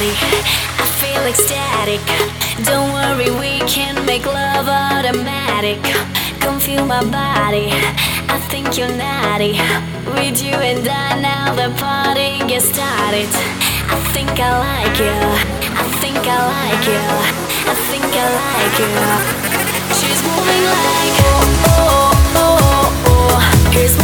daddy. I feel ecstatic. Don't worry, we can make love automatic. Come feel my body. I think you're naughty. With you and I now the party gets started. I think I like you. I think I like you. I think I like you. She's moving like oh oh oh oh. oh. He's moving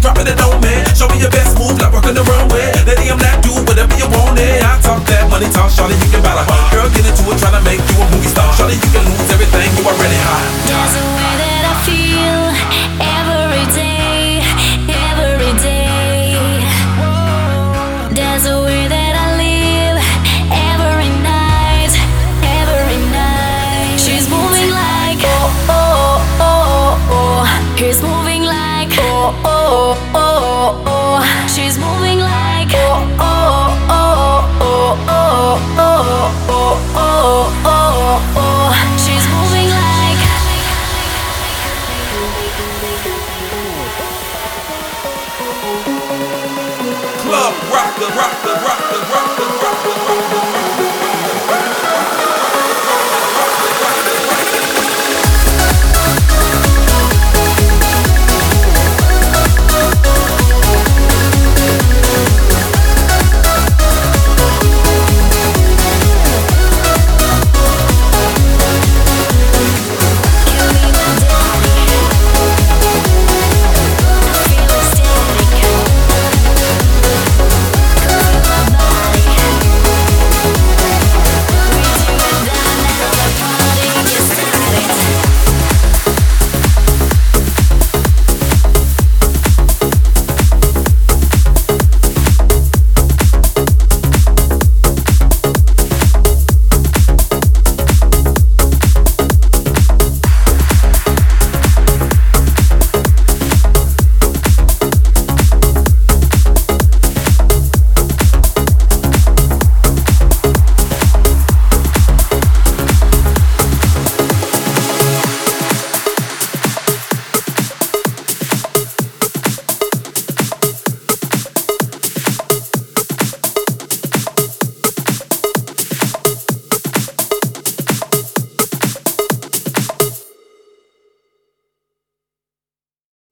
keep dropping it on me. Show me your best move, like rocking the runway. Lady, I'm that dude, whatever you want it. I talk that money talk, Charlie, you can battle. Oh oh oh oh. She's moving like. Club rocker, rocker, rocker, rocker, rocker, rocker.